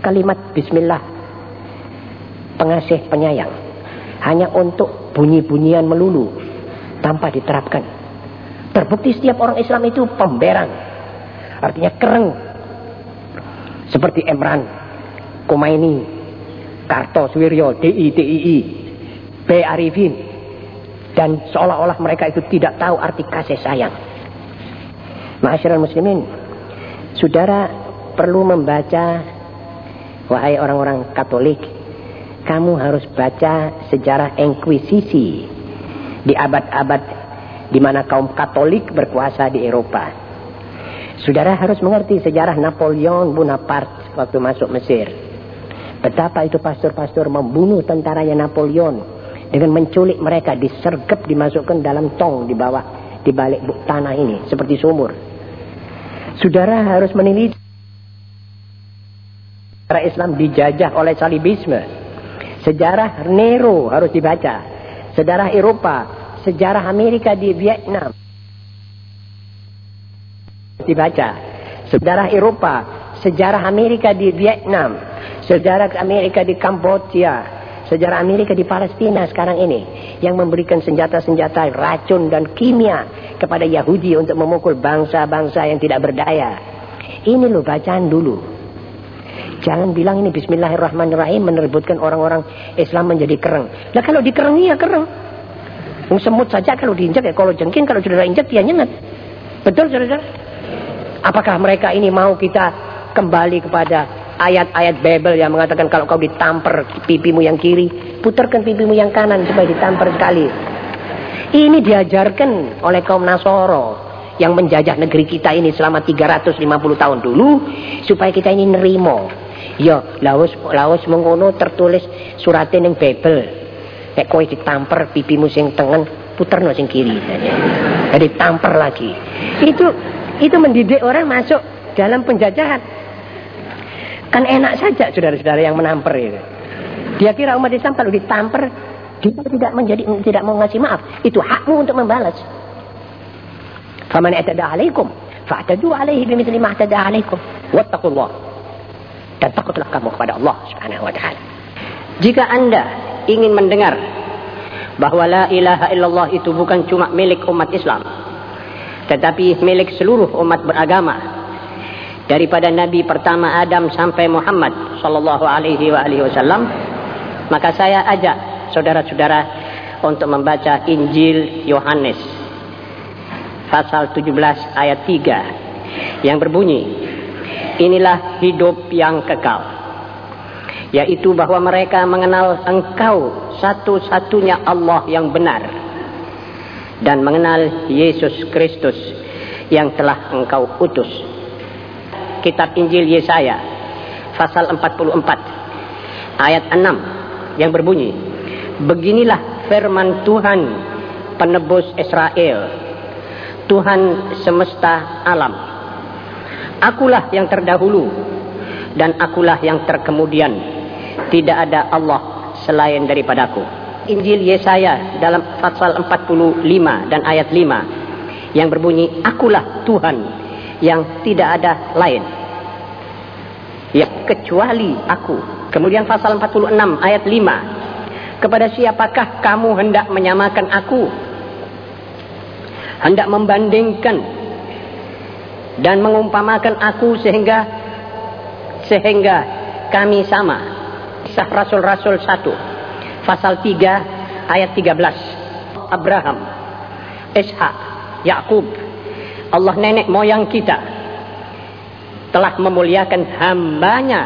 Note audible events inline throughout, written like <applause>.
kalimat bismillah pengasih penyayang hanya untuk bunyi-bunyian melulu tanpa diterapkan. Terbukti setiap orang Islam itu pemberang. Artinya keren. Seperti Emran, Kumaini, Karto Swiryo, DI, DII, B. Arifin. Dan seolah-olah mereka itu tidak tahu arti kasih sayang. Masyarakat muslimin, saudara perlu membaca, wahai orang-orang Katolik, kamu harus baca sejarah Inquisisi di abad-abad di mana kaum Katolik berkuasa di Eropa. Saudara harus mengerti sejarah Napoleon Bonaparte waktu masuk Mesir. Betapa itu pastor-pastor membunuh tentaranya Napoleon dengan menculik mereka disergap dimasukkan dalam tong di bawah di balik tanah ini seperti sumur. Saudara harus menilai sejarah Islam dijajah oleh salibisme. Sejarah Nero harus dibaca. Sejarah Eropa, sejarah Amerika di Vietnam dibaca. Sejarah Eropa, sejarah Amerika di Vietnam, sejarah Amerika di Kamboja, sejarah Amerika di Palestina sekarang ini yang memberikan senjata-senjata racun dan kimia kepada Yahudi untuk memukul bangsa-bangsa yang tidak berdaya. Ini loh bacaan dulu. Jangan bilang ini bismillahirrahmanirrahim menerbutkan orang-orang Islam menjadi kereng. Nah kalau dikerengi ya kereng. Semut saja kalau diinjak ya kalau jengking kalau sudah injak dia nyengat. Betul saudara? Apakah mereka ini mau kita kembali kepada ayat-ayat Bible yang mengatakan kalau kau ditampar pipimu yang kiri, putarkan pipimu yang kanan supaya ditampar sekali. Ini diajarkan oleh kaum Nasoro yang menjajah negeri kita ini selama 350 tahun dulu supaya kita ini nerimo. Ya, laos laos mengono tertulis suratin yang Bible. Nek kowe ditampar pipimu sing tengen, puterno sing kiri. <laughs> Jadi tampar lagi. Itu itu mendidik orang masuk dalam penjajahan. Kan enak saja saudara-saudara yang menamper itu. Dia kira umat Islam kalau ditamper dia tidak menjadi tidak mau ngasih maaf. Itu hakmu untuk membalas. Faman atada alaikum fa'tadu alaihi bimithli ma atada alaikum. Wattaqullah. Dan takutlah kamu kepada Allah Subhanahu wa taala. Jika Anda ingin mendengar bahwa la ilaha illallah itu bukan cuma milik umat Islam, tetapi milik seluruh umat beragama daripada Nabi pertama Adam sampai Muhammad sallallahu alaihi wasallam maka saya ajak saudara-saudara untuk membaca Injil Yohanes pasal 17 ayat 3 yang berbunyi inilah hidup yang kekal yaitu bahwa mereka mengenal engkau satu-satunya Allah yang benar dan mengenal Yesus Kristus yang telah engkau utus. Kitab Injil Yesaya pasal 44 ayat 6 yang berbunyi Beginilah firman Tuhan penebus Israel Tuhan semesta alam Akulah yang terdahulu dan akulah yang terkemudian tidak ada Allah selain daripadaku Injil Yesaya dalam pasal 45 dan ayat 5 yang berbunyi akulah Tuhan yang tidak ada lain. Ya, kecuali aku. Kemudian pasal 46 ayat 5. Kepada siapakah kamu hendak menyamakan aku? Hendak membandingkan dan mengumpamakan aku sehingga sehingga kami sama. Kisah Rasul-Rasul 1 pasal 3 ayat 13. Abraham, Ishak, Yakub, Allah nenek moyang kita telah memuliakan hambanya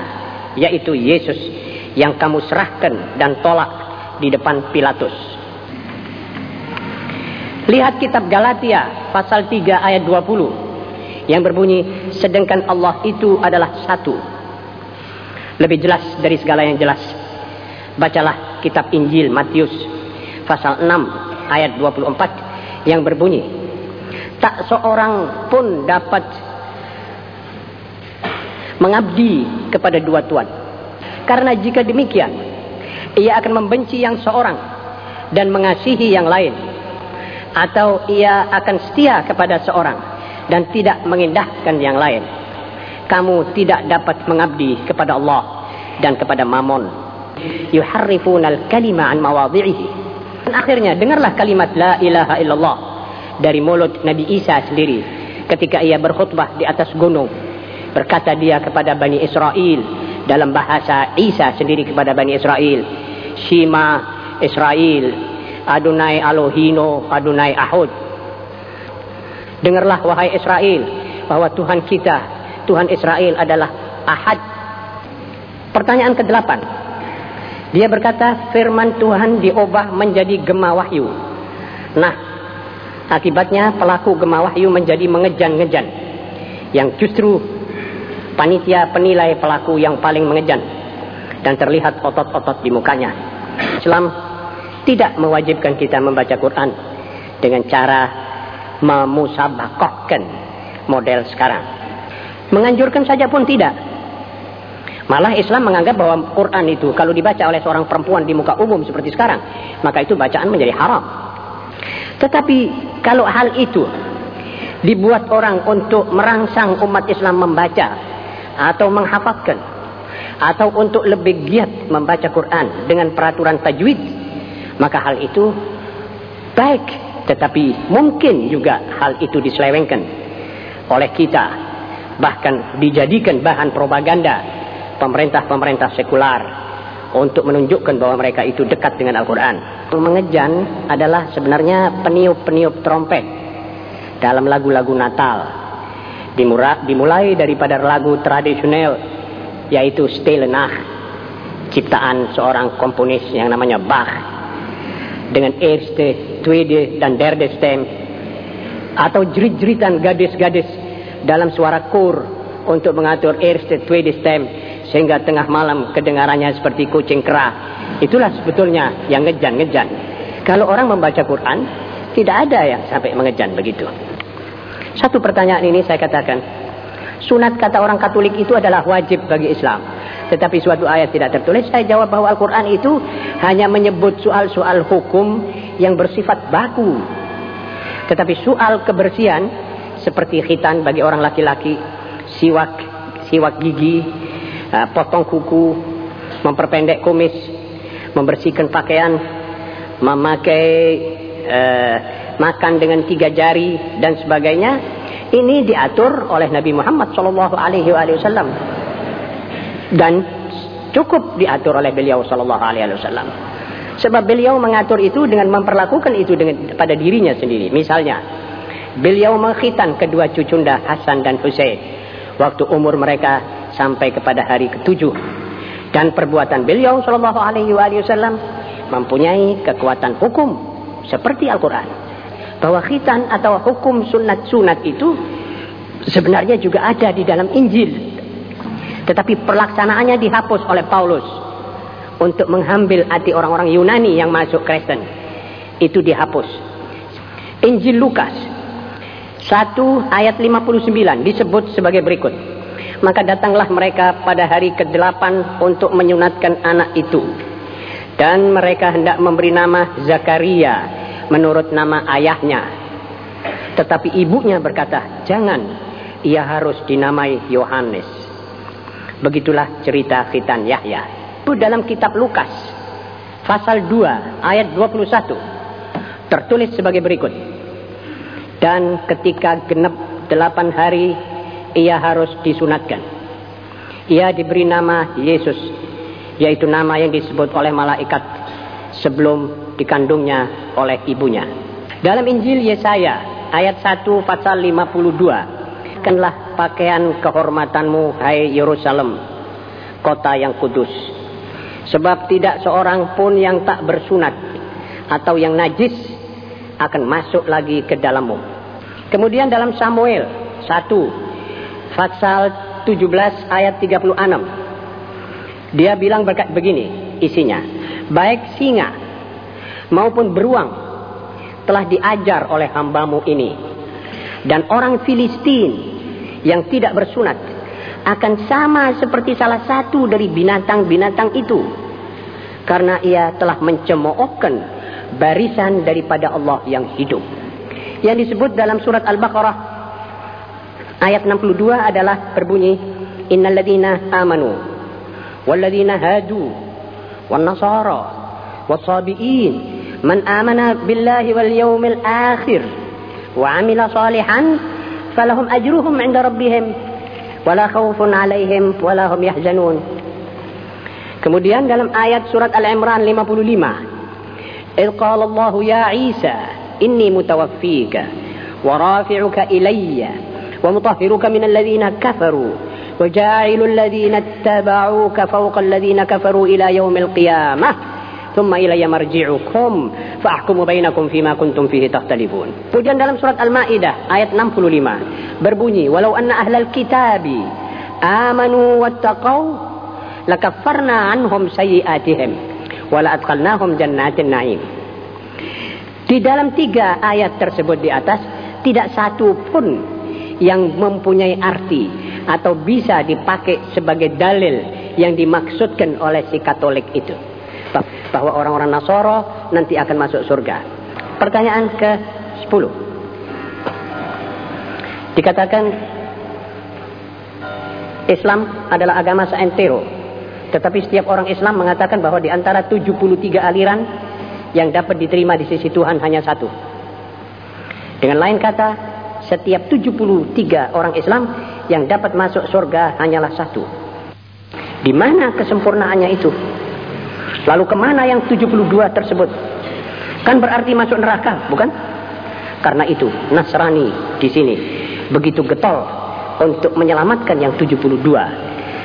yaitu Yesus yang kamu serahkan dan tolak di depan Pilatus. Lihat kitab Galatia pasal 3 ayat 20 yang berbunyi sedangkan Allah itu adalah satu. Lebih jelas dari segala yang jelas. Bacalah kitab Injil Matius pasal 6 ayat 24 yang berbunyi tak seorang pun dapat mengabdi kepada dua tuan. Karena jika demikian, ia akan membenci yang seorang dan mengasihi yang lain. Atau ia akan setia kepada seorang dan tidak mengindahkan yang lain. Kamu tidak dapat mengabdi kepada Allah dan kepada mamon. Yuharrifuna al-kalima an mawadhi'ihi. Dan akhirnya dengarlah kalimat la ilaha illallah dari mulut Nabi Isa sendiri ketika ia berkhutbah di atas gunung. Berkata dia kepada Bani Israel dalam bahasa Isa sendiri kepada Bani Israel. Shima Israel, Adonai Alohino, Adonai Ahud. Dengarlah wahai Israel bahwa Tuhan kita, Tuhan Israel adalah Ahad. Pertanyaan ke-8. Dia berkata firman Tuhan diubah menjadi gema wahyu. Nah, akibatnya pelaku gema wahyu menjadi mengejan-ngejan. Yang justru panitia penilai pelaku yang paling mengejan. Dan terlihat otot-otot di mukanya. Islam tidak mewajibkan kita membaca Quran dengan cara memusabakohkan model sekarang. Menganjurkan saja pun tidak. Malah Islam menganggap bahwa Quran itu kalau dibaca oleh seorang perempuan di muka umum seperti sekarang, maka itu bacaan menjadi haram. Tetapi kalau hal itu dibuat orang untuk merangsang umat Islam membaca atau menghafalkan atau untuk lebih giat membaca Quran dengan peraturan tajwid, maka hal itu baik, tetapi mungkin juga hal itu diselewengkan oleh kita, bahkan dijadikan bahan propaganda pemerintah-pemerintah sekular untuk menunjukkan bahwa mereka itu dekat dengan Al-Quran. Mengejan adalah sebenarnya peniup-peniup trompet dalam lagu-lagu Natal. Dimulai daripada lagu tradisional yaitu Stille Nacht, ciptaan seorang komponis yang namanya Bach dengan Erste, Tweede, dan Derde Stem atau jerit-jeritan gadis-gadis dalam suara kur untuk mengatur Erste, Tweede Stem sehingga tengah malam kedengarannya seperti kucing kera. Itulah sebetulnya yang ngejan-ngejan. Kalau orang membaca Quran, tidak ada yang sampai mengejan begitu. Satu pertanyaan ini saya katakan, sunat kata orang Katolik itu adalah wajib bagi Islam. Tetapi suatu ayat tidak tertulis, saya jawab bahwa Al-Quran itu hanya menyebut soal-soal hukum yang bersifat baku. Tetapi soal kebersihan, seperti khitan bagi orang laki-laki, siwak, siwak gigi, uh, potong kuku, memperpendek kumis, membersihkan pakaian, memakai uh, makan dengan tiga jari dan sebagainya. Ini diatur oleh Nabi Muhammad Shallallahu Alaihi Wasallam dan cukup diatur oleh beliau Shallallahu Alaihi Wasallam. Sebab beliau mengatur itu dengan memperlakukan itu dengan pada dirinya sendiri. Misalnya, beliau mengkhitan kedua cucunda Hasan dan Hussein waktu umur mereka sampai kepada hari ketujuh. Dan perbuatan beliau Shallallahu Alaihi Wasallam mempunyai kekuatan hukum seperti Al-Quran. Bahwa khitan atau hukum sunat-sunat itu sebenarnya juga ada di dalam Injil. Tetapi pelaksanaannya dihapus oleh Paulus untuk mengambil hati orang-orang Yunani yang masuk Kristen. Itu dihapus. Injil Lukas 1 ayat 59 disebut sebagai berikut. Maka datanglah mereka pada hari ke-8 untuk menyunatkan anak itu. Dan mereka hendak memberi nama Zakaria menurut nama ayahnya. Tetapi ibunya berkata, jangan, ia harus dinamai Yohanes. Begitulah cerita khitan Yahya. Itu dalam kitab Lukas, pasal 2 ayat 21. Tertulis sebagai berikut. Dan ketika genap delapan hari ia harus disunatkan. Ia diberi nama Yesus, yaitu nama yang disebut oleh malaikat sebelum dikandungnya oleh ibunya. Dalam Injil Yesaya ayat 1 pasal 52, kenlah pakaian kehormatanmu hai Yerusalem, kota yang kudus. Sebab tidak seorang pun yang tak bersunat atau yang najis akan masuk lagi ke dalammu. Kemudian dalam Samuel 1 pasal 17 ayat 36. Dia bilang berkat begini isinya. Baik singa maupun beruang telah diajar oleh hambamu ini. Dan orang Filistin yang tidak bersunat akan sama seperti salah satu dari binatang-binatang itu. Karena ia telah mencemoohkan barisan daripada Allah yang hidup. Yang disebut dalam surat Al-Baqarah ayat 62 adalah berbunyi innalladzina amanu walladzina hadu wan nasara wasabiin man amana billahi wal yawmil akhir wa amila salihan فلهم أجرهم عند ربهم ولا خوف عليهم ولا هم يحزنون Kemudian dalam ayat surat Al-Imran 55. إذ قال الله يا عيسى إني متوفيك ورافعك إلي ومطهرك من الذين كفروا وجاعل الذين اتبعوك فوق الذين كفروا إلى يوم القيامة Thumma ilayya marji'ukum fa'ahkumu bainakum fima kuntum fihi takhtalifun. Kemudian dalam surat Al-Maidah ayat 65 berbunyi walau anna ahlal kitabi amanu wattaqau lakaffarna anhum syi'atihim, wala adkhalnahum jannatin na'im. Di dalam tiga ayat tersebut di atas tidak satu pun yang mempunyai arti atau bisa dipakai sebagai dalil yang dimaksudkan oleh si Katolik itu bahwa orang-orang Nasoro nanti akan masuk surga. Pertanyaan ke-10. Dikatakan Islam adalah agama seantero. Tetapi setiap orang Islam mengatakan bahwa di antara 73 aliran yang dapat diterima di sisi Tuhan hanya satu. Dengan lain kata, setiap 73 orang Islam yang dapat masuk surga hanyalah satu. Di mana kesempurnaannya itu? Lalu ke mana yang 72 tersebut? Kan berarti masuk neraka, bukan? Karena itu Nasrani di sini begitu getol untuk menyelamatkan yang 72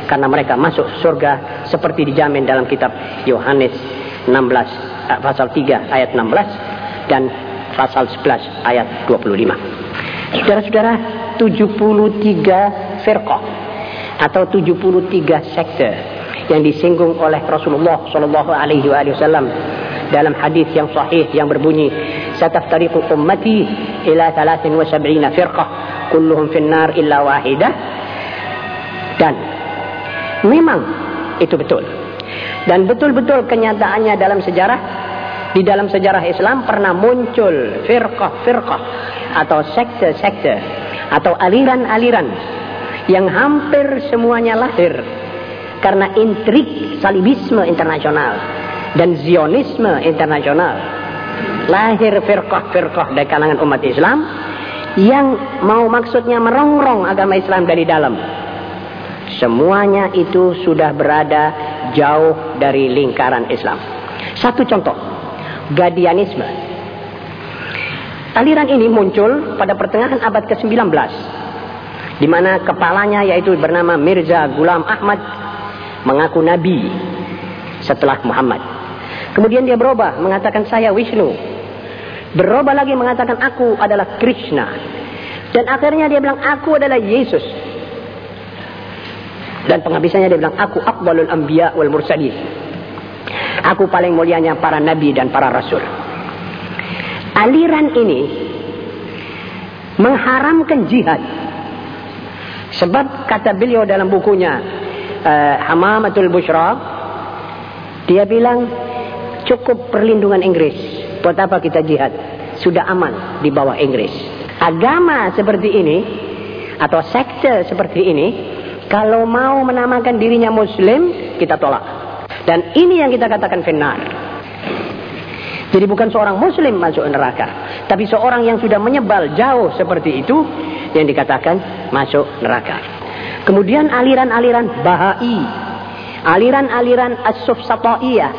karena mereka masuk surga seperti dijamin dalam kitab Yohanes 16 eh, pasal 3 ayat 16 dan pasal 11 ayat 25. Saudara-saudara, 73 firqah atau 73 sekte yang disinggung oleh Rasulullah Shallallahu Alaihi Wasallam dalam hadis yang sahih yang berbunyi sataftariqu ummati ila 73 firqah kulluhum finnar illa wahidah. Dan memang itu betul. Dan betul-betul kenyataannya dalam sejarah di dalam sejarah Islam pernah muncul firqah-firqah atau sekte-sekte atau aliran-aliran yang hampir semuanya lahir karena intrik salibisme internasional dan zionisme internasional lahir firqah-firqah dari kalangan umat Islam yang mau maksudnya merongrong agama Islam dari dalam. Semuanya itu sudah berada jauh dari lingkaran Islam. Satu contoh Gadianisme. Aliran ini muncul pada pertengahan abad ke-19 di mana kepalanya yaitu bernama Mirza Gulam Ahmad mengaku nabi setelah Muhammad. Kemudian dia berubah mengatakan saya Wisnu. Berubah lagi mengatakan aku adalah Krishna. Dan akhirnya dia bilang aku adalah Yesus. Dan penghabisannya dia bilang aku akbalul anbiya wal mursalin. Aku paling mulianya para nabi dan para rasul. Aliran ini mengharamkan jihad. Sebab kata beliau dalam bukunya uh, Hamamatul Bushra dia bilang cukup perlindungan Inggris. Buat apa kita jihad? Sudah aman di bawah Inggris. Agama seperti ini atau sekte seperti ini kalau mau menamakan dirinya muslim kita tolak. Dan ini yang kita katakan benar. Jadi bukan seorang muslim masuk neraka tapi seorang yang sudah menyebal jauh seperti itu yang dikatakan masuk neraka Kemudian aliran-aliran Bahai, aliran-aliran As-Sufsataiyah,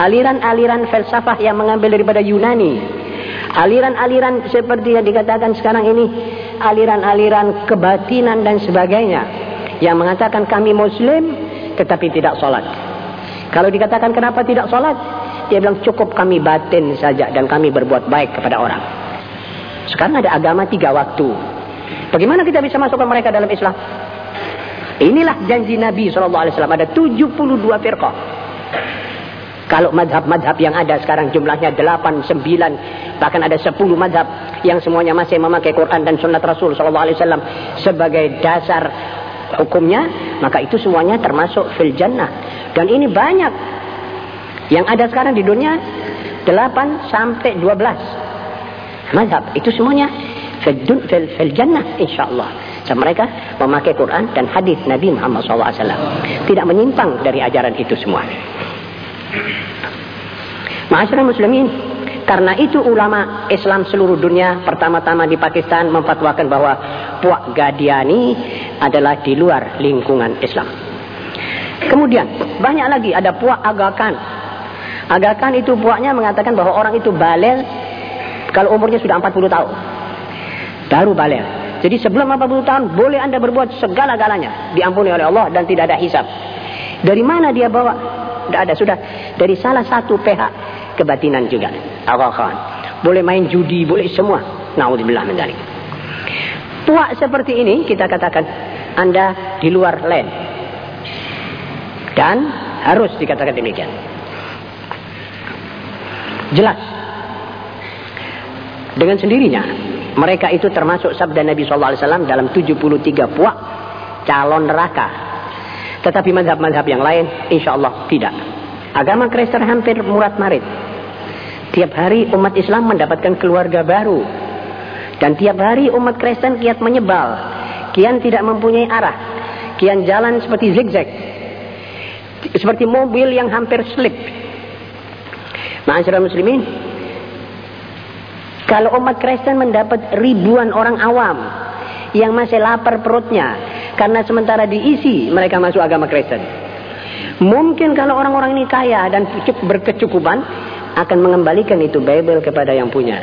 aliran-aliran falsafah yang mengambil daripada Yunani, aliran-aliran seperti yang dikatakan sekarang ini, aliran-aliran kebatinan dan sebagainya, yang mengatakan kami Muslim tetapi tidak sholat. Kalau dikatakan kenapa tidak sholat, dia bilang cukup kami batin saja dan kami berbuat baik kepada orang. Sekarang ada agama tiga waktu. Bagaimana kita bisa masukkan mereka dalam Islam? Inilah janji Nabi SAW. Ada 72 firqah. Kalau madhab-madhab yang ada sekarang jumlahnya 8, 9, bahkan ada 10 madhab yang semuanya masih memakai Quran dan Sunnah Rasul SAW sebagai dasar hukumnya, maka itu semuanya termasuk fil jannah. Dan ini banyak yang ada sekarang di dunia 8 sampai 12 madhab. Itu semuanya fil, fil, fil jannah insya Allah. Dan mereka memakai Quran dan hadis Nabi Muhammad SAW. Tidak menyimpang dari ajaran itu semua. Masyarakat muslimin, karena itu ulama Islam seluruh dunia pertama-tama di Pakistan memfatwakan bahwa Puak Gadiani adalah di luar lingkungan Islam. Kemudian banyak lagi ada Puak Agakan. Agakan itu puaknya mengatakan bahwa orang itu balel kalau umurnya sudah 40 tahun. Baru balel. Jadi sebelum 40 tahun boleh anda berbuat segala-galanya. Diampuni oleh Allah dan tidak ada hisap. Dari mana dia bawa? Tidak ada. Sudah dari salah satu pihak kebatinan juga. Awakan. Boleh main judi, boleh semua. Naudzubillah min. Puak seperti ini kita katakan Anda di luar land. Dan harus dikatakan demikian. Jelas. Dengan sendirinya mereka itu termasuk sabda Nabi SAW dalam 73 puak calon neraka. Tetapi mazhab-mazhab yang lain insya Allah tidak. Agama Kristen hampir murat marit. Tiap hari umat Islam mendapatkan keluarga baru. Dan tiap hari umat Kristen kiat menyebal. Kian tidak mempunyai arah. Kian jalan seperti zigzag. Seperti mobil yang hampir slip. Masyarakat muslimin. Kalau umat Kristen mendapat ribuan orang awam. Yang masih lapar perutnya. Karena sementara diisi mereka masuk agama Kristen. Mungkin kalau orang-orang ini kaya dan berkecukupan akan mengembalikan itu Bible kepada yang punya.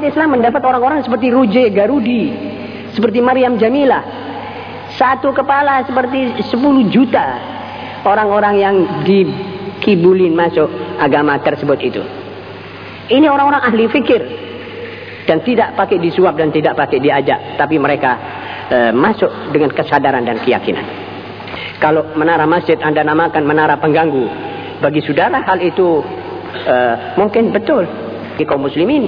Islam mendapat orang-orang seperti Ruje Garudi, seperti Maryam Jamilah. Satu kepala seperti 10 juta orang-orang yang dikibulin masuk agama tersebut itu. Ini orang-orang ahli fikir dan tidak pakai disuap dan tidak pakai diajak, tapi mereka e, masuk dengan kesadaran dan keyakinan. Kalau menara masjid Anda namakan menara pengganggu, bagi saudara hal itu uh, mungkin betul di kaum muslimin.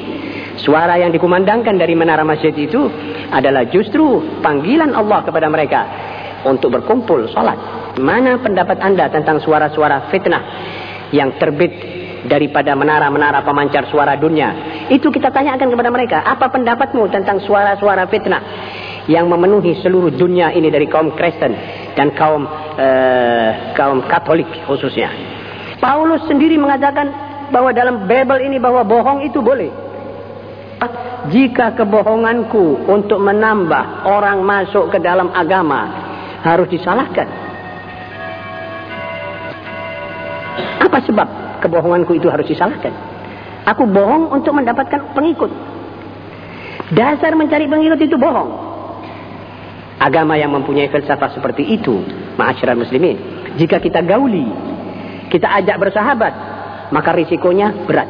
Suara yang dikumandangkan dari menara masjid itu adalah justru panggilan Allah kepada mereka untuk berkumpul sholat. Mana pendapat anda tentang suara-suara fitnah yang terbit daripada menara-menara pemancar suara dunia? Itu kita tanyakan kepada mereka. Apa pendapatmu tentang suara-suara fitnah yang memenuhi seluruh dunia ini dari kaum Kristen dan kaum uh, kaum Katolik khususnya? Paulus sendiri mengatakan bahwa dalam Bible ini bahwa bohong itu boleh. Jika kebohonganku untuk menambah orang masuk ke dalam agama harus disalahkan. Apa sebab kebohonganku itu harus disalahkan? Aku bohong untuk mendapatkan pengikut. Dasar mencari pengikut itu bohong. Agama yang mempunyai filsafat seperti itu, ma'asyiral muslimin, jika kita gauli, kita ajak bersahabat, maka risikonya berat.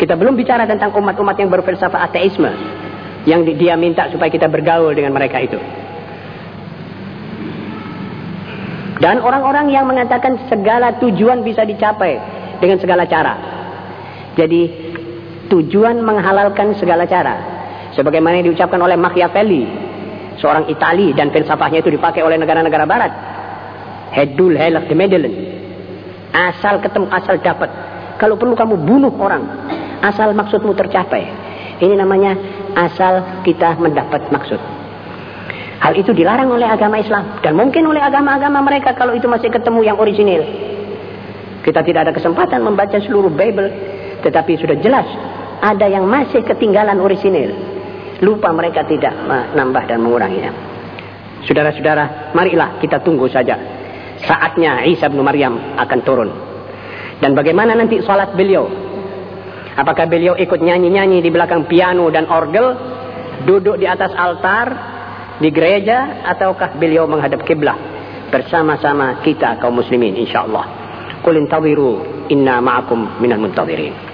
Kita belum bicara tentang umat-umat yang berfilsafat ateisme yang dia minta supaya kita bergaul dengan mereka itu. Dan orang-orang yang mengatakan segala tujuan bisa dicapai dengan segala cara. Jadi tujuan menghalalkan segala cara. Sebagaimana yang diucapkan oleh Machiavelli, seorang Itali dan filsafahnya itu dipakai oleh negara-negara barat. Hedul helak de Medellin. Asal ketemu, asal dapat. Kalau perlu kamu bunuh orang. Asal maksudmu tercapai. Ini namanya asal kita mendapat maksud. Hal itu dilarang oleh agama Islam. Dan mungkin oleh agama-agama mereka kalau itu masih ketemu yang orisinil. Kita tidak ada kesempatan membaca seluruh Bible. Tetapi sudah jelas. Ada yang masih ketinggalan orisinil. Lupa mereka tidak menambah dan menguranginya. Saudara-saudara, marilah kita tunggu saja saatnya Isa bin Maryam akan turun. Dan bagaimana nanti salat beliau? Apakah beliau ikut nyanyi-nyanyi di belakang piano dan orgel, duduk di atas altar di gereja ataukah beliau menghadap kiblah bersama-sama kita kaum muslimin insyaallah. Qul inna ma'akum minal muntazirin.